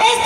Esto